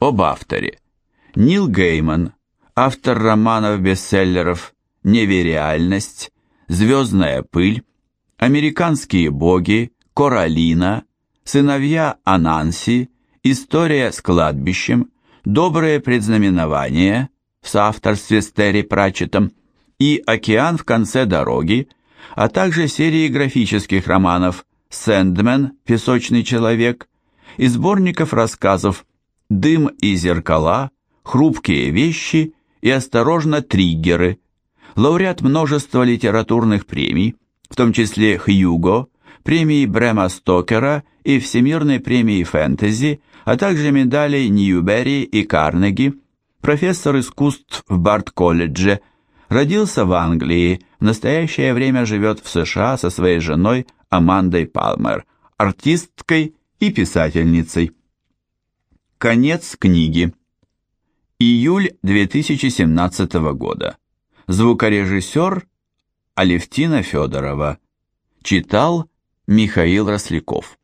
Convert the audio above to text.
Об авторе. Нил Гейман, автор романов-бестселлеров «Невериальность», «Звездная пыль», «Американские боги», «Коралина», «Сыновья Ананси», «История с кладбищем», «Доброе предзнаменование» в соавторстве с Терри Пратчетом и «Океан в конце дороги», а также серии графических романов «Сэндмен. Песочный человек» и сборников рассказов «Дым и зеркала», «Хрупкие вещи» и «Осторожно, триггеры», лауреат множества литературных премий, в том числе Хьюго, премии Брема Стокера и Всемирной премии фэнтези, а также медалей Ньюберри и Карнеги, профессор искусств в Барт-колледже, родился в Англии, в настоящее время живет в США со своей женой Амандой Палмер, артисткой и писательницей. Конец книги. Июль 2017 года. Звукорежиссер Алевтина Федорова. Читал Михаил Росляков.